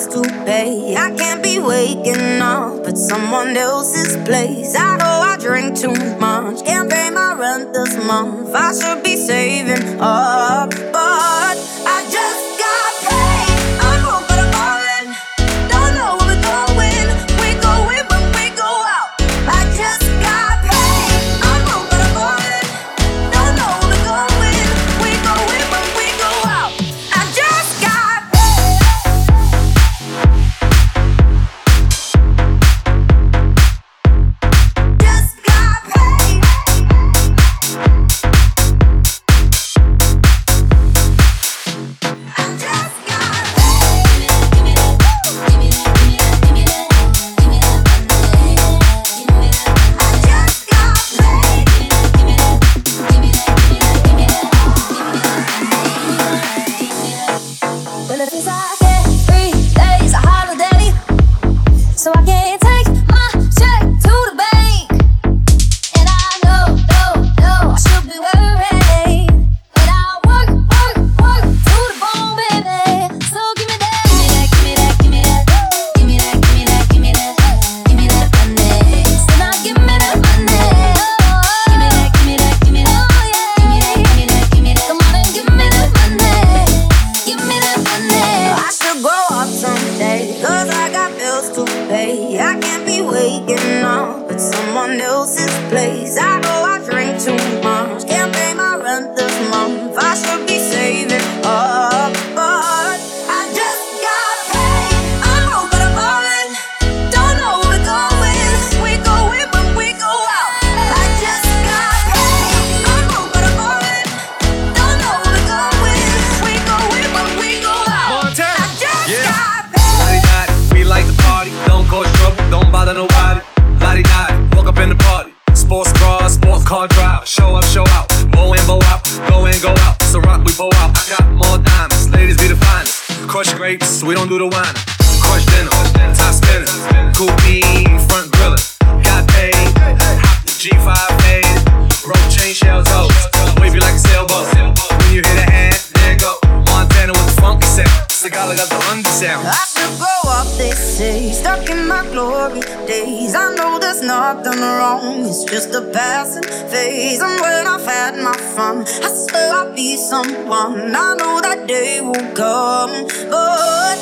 bills to pay. I can't be waking up at someone else's place. I know I drink too much, can't pay my rent this month. I should be saving up. place. I show up, show out. Bow and bow out, go and go out. So rock, we bow out. I got more diamonds, ladies be the finest. Crush grapes, we don't do the wine. Crush dinner, top spinner, cool bean, front griller. Got paid, hop the G5. I could go up. they say, stuck in my glory days. I know there's nothing wrong, it's just a passing phase. And when I've had my fun, I swear I'll be someone. I know that day will come, but.